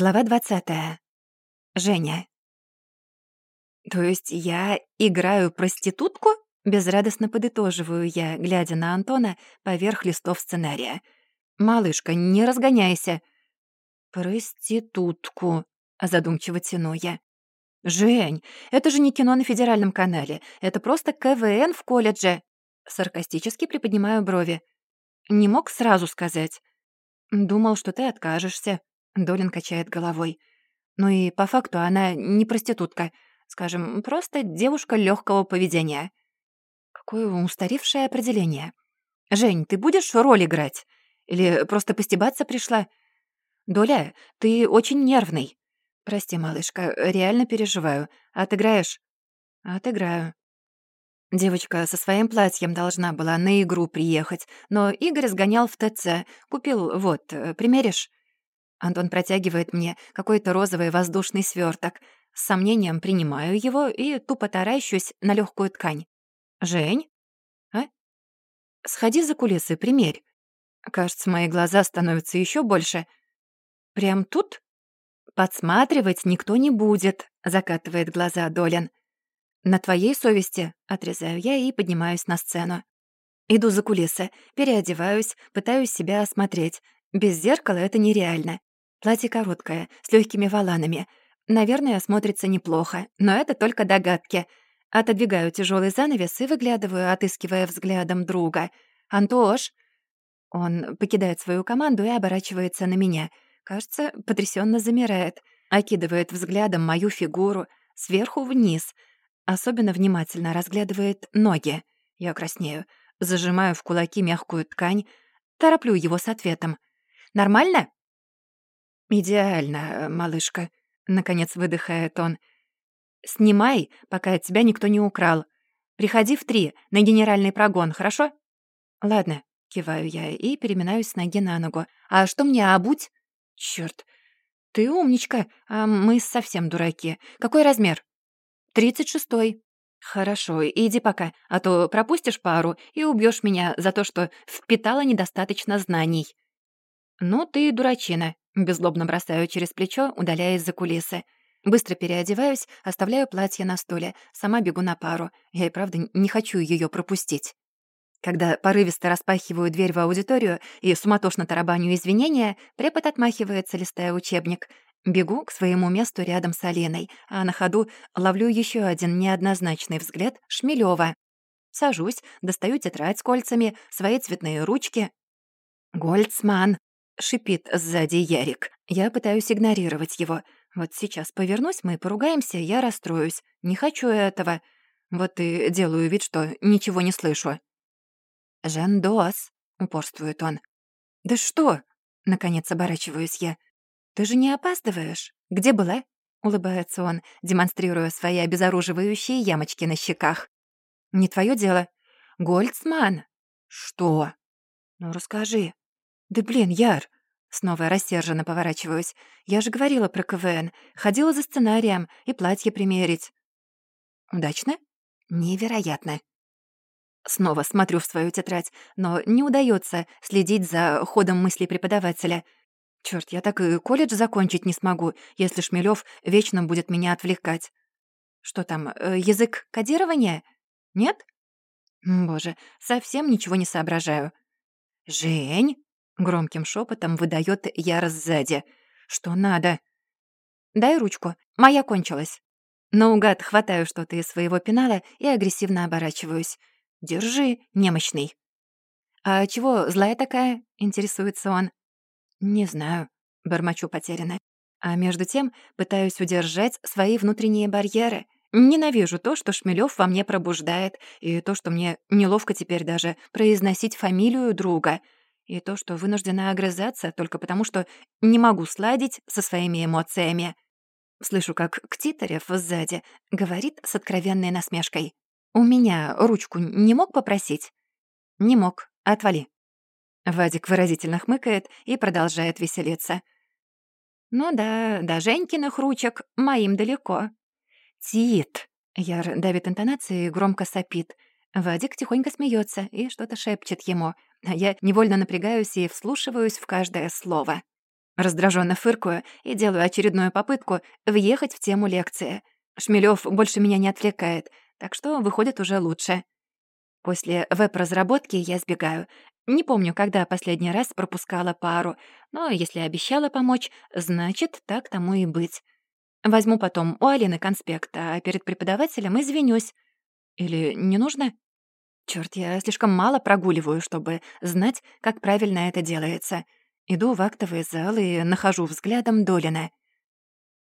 Глава 20. Женя. «То есть я играю проститутку?» Безрадостно подытоживаю я, глядя на Антона поверх листов сценария. «Малышка, не разгоняйся!» «Проститутку», — задумчиво тяну я. «Жень, это же не кино на федеральном канале. Это просто КВН в колледже». Саркастически приподнимаю брови. «Не мог сразу сказать?» «Думал, что ты откажешься», Долин качает головой. Ну и по факту она не проститутка. Скажем, просто девушка легкого поведения. Какое устаревшее определение. «Жень, ты будешь роль играть? Или просто постебаться пришла?» «Доля, ты очень нервный». «Прости, малышка, реально переживаю. Отыграешь?» «Отыграю». Девочка со своим платьем должна была на игру приехать, но Игорь сгонял в ТЦ. Купил, вот, э, примеришь? Антон протягивает мне какой-то розовый воздушный сверток. С сомнением принимаю его и тупо таращусь на легкую ткань. «Жень? А? Сходи за кулисы, примерь». Кажется, мои глаза становятся еще больше. «Прям тут?» «Подсматривать никто не будет», — закатывает глаза Долин. «На твоей совести», — отрезаю я и поднимаюсь на сцену. Иду за кулисы, переодеваюсь, пытаюсь себя осмотреть. Без зеркала это нереально. Платье короткое, с легкими воланами. Наверное, смотрится неплохо, но это только догадки. Отодвигаю тяжелый занавес и выглядываю, отыскивая взглядом друга. «Антош!» Он покидает свою команду и оборачивается на меня. Кажется, потрясенно замирает. Окидывает взглядом мою фигуру сверху вниз. Особенно внимательно разглядывает ноги. Я краснею. Зажимаю в кулаки мягкую ткань. Тороплю его с ответом. «Нормально?» «Идеально, малышка», — наконец выдыхает он. «Снимай, пока от тебя никто не украл. Приходи в три на генеральный прогон, хорошо?» «Ладно», — киваю я и переминаюсь с ноги на ногу. «А что мне обуть?» «Чёрт, ты умничка, а мы совсем дураки. Какой размер?» «Тридцать шестой». «Хорошо, иди пока, а то пропустишь пару и убьёшь меня за то, что впитала недостаточно знаний». «Ну ты дурачина», Безлобно бросаю через плечо, удаляясь за кулисы. Быстро переодеваюсь, оставляю платье на стуле, сама бегу на пару. Я и правда не хочу ее пропустить. Когда порывисто распахиваю дверь в аудиторию и суматошно тарабаню извинения, препод отмахивается, листая учебник. Бегу к своему месту рядом с Алиной, а на ходу ловлю еще один неоднозначный взгляд Шмелева. Сажусь, достаю тетрадь с кольцами, свои цветные ручки. «Гольцман!» — шипит сзади Ярик. Я пытаюсь игнорировать его. Вот сейчас повернусь, мы поругаемся, я расстроюсь. Не хочу этого. Вот и делаю вид, что ничего не слышу. «Жандос», — упорствует он. «Да что?» — наконец оборачиваюсь я. «Ты же не опаздываешь? Где была?» — улыбается он, демонстрируя свои обезоруживающие ямочки на щеках. «Не твое дело. Гольцман». «Что?» «Ну, расскажи». «Да блин, Яр!» Снова рассерженно поворачиваюсь. «Я же говорила про КВН. Ходила за сценарием и платье примерить». «Удачно?» «Невероятно». Снова смотрю в свою тетрадь, но не удается следить за ходом мыслей преподавателя. Черт, я так и колледж закончить не смогу, если Шмелев вечно будет меня отвлекать. Что там, э, язык кодирования? Нет? Боже, совсем ничего не соображаю. «Жень!» Громким шепотом выдает Яра сзади. «Что надо?» «Дай ручку. Моя кончилась». Наугад хватаю что-то из своего пенала и агрессивно оборачиваюсь. «Держи, немощный». «А чего злая такая?» — интересуется он. «Не знаю», — бормочу потерянно. А между тем пытаюсь удержать свои внутренние барьеры. Ненавижу то, что Шмелёв во мне пробуждает, и то, что мне неловко теперь даже произносить фамилию друга — и то, что вынуждена огрызаться только потому, что не могу сладить со своими эмоциями. Слышу, как Ктитарев сзади говорит с откровенной насмешкой. «У меня ручку не мог попросить?» «Не мог. Отвали». Вадик выразительно хмыкает и продолжает веселиться. «Ну да, до Женькиных ручек моим далеко». «Тит!» — Яр давит интонации и громко сопит. Вадик тихонько смеется и что-то шепчет ему — а я невольно напрягаюсь и вслушиваюсь в каждое слово. Раздраженно фыркаю и делаю очередную попытку въехать в тему лекции. Шмелёв больше меня не отвлекает, так что выходит уже лучше. После веб-разработки я сбегаю. Не помню, когда последний раз пропускала пару, но если обещала помочь, значит, так тому и быть. Возьму потом у Алины конспект, а перед преподавателем извинюсь. Или не нужно? Чёрт, я слишком мало прогуливаю, чтобы знать, как правильно это делается. Иду в актовый зал и нахожу взглядом Долина.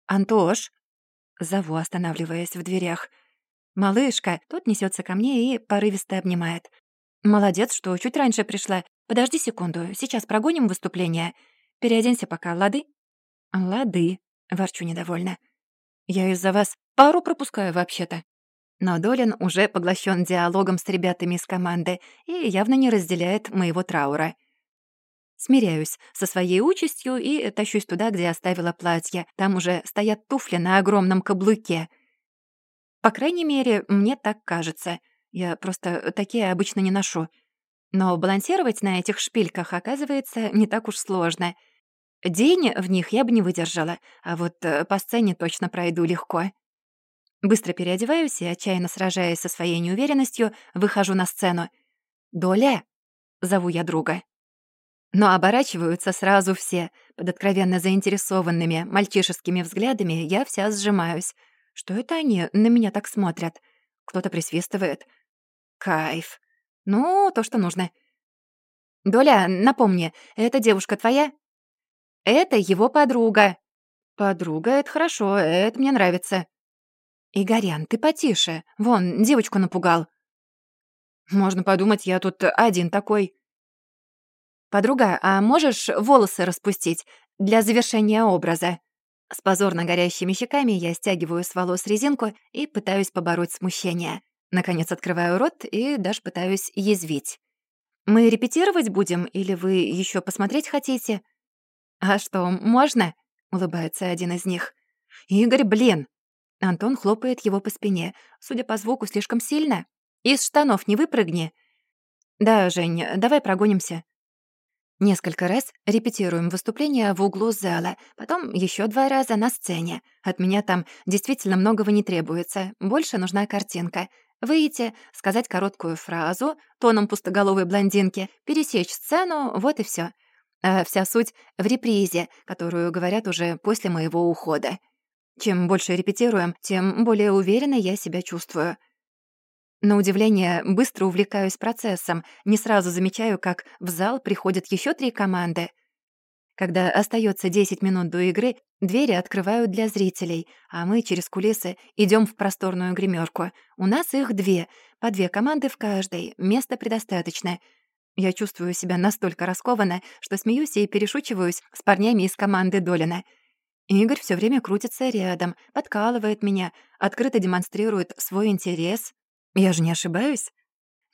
«Антош!» — зову, останавливаясь в дверях. «Малышка!» — тот несется ко мне и порывисто обнимает. «Молодец, что чуть раньше пришла. Подожди секунду, сейчас прогоним выступление. Переоденься пока, лады?» «Лады», — ворчу недовольно. «Я из-за вас пару пропускаю вообще-то». Но Долин уже поглощен диалогом с ребятами из команды и явно не разделяет моего траура. Смиряюсь со своей участью и тащусь туда, где оставила платье. Там уже стоят туфли на огромном каблуке. По крайней мере, мне так кажется. Я просто такие обычно не ношу. Но балансировать на этих шпильках, оказывается, не так уж сложно. День в них я бы не выдержала, а вот э, по сцене точно пройду легко. Быстро переодеваюсь и, отчаянно сражаясь со своей неуверенностью, выхожу на сцену. «Доля!» — зову я друга. Но оборачиваются сразу все. Под откровенно заинтересованными мальчишескими взглядами я вся сжимаюсь. Что это они на меня так смотрят? Кто-то присвистывает. Кайф. Ну, то, что нужно. «Доля, напомни, эта девушка твоя?» «Это его подруга». «Подруга — это хорошо, это мне нравится». «Игорян, ты потише. Вон, девочку напугал». «Можно подумать, я тут один такой». «Подруга, а можешь волосы распустить для завершения образа?» С позорно горящими щеками я стягиваю с волос резинку и пытаюсь побороть смущение. Наконец открываю рот и даже пытаюсь язвить. «Мы репетировать будем или вы еще посмотреть хотите?» «А что, можно?» — улыбается один из них. «Игорь, блин, Антон хлопает его по спине. Судя по звуку, слишком сильно. «Из штанов не выпрыгни!» «Да, Жень, давай прогонимся». Несколько раз репетируем выступление в углу зала, потом еще два раза на сцене. От меня там действительно многого не требуется, больше нужна картинка. Выйти, сказать короткую фразу, тоном пустоголовой блондинки, пересечь сцену, вот и все. А вся суть в репризе, которую говорят уже после моего ухода. Чем больше репетируем, тем более уверенно я себя чувствую. На удивление, быстро увлекаюсь процессом, не сразу замечаю, как в зал приходят еще три команды. Когда остается 10 минут до игры, двери открывают для зрителей, а мы через кулисы идем в просторную гримерку. У нас их две, по две команды в каждой, места предостаточно. Я чувствую себя настолько раскованно, что смеюсь и перешучиваюсь с парнями из команды Долина — Игорь все время крутится рядом, подкалывает меня, открыто демонстрирует свой интерес. Я же не ошибаюсь?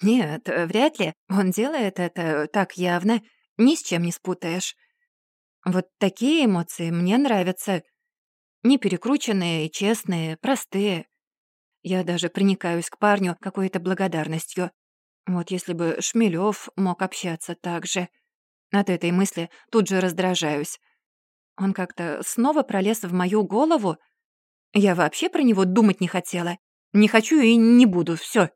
Нет, э, вряд ли. Он делает это так явно. Ни с чем не спутаешь. Вот такие эмоции мне нравятся. Не перекрученные, честные, простые. Я даже приникаюсь к парню какой-то благодарностью. Вот если бы Шмелёв мог общаться так же. От этой мысли тут же раздражаюсь. Он как-то снова пролез в мою голову. Я вообще про него думать не хотела. Не хочу и не буду, все.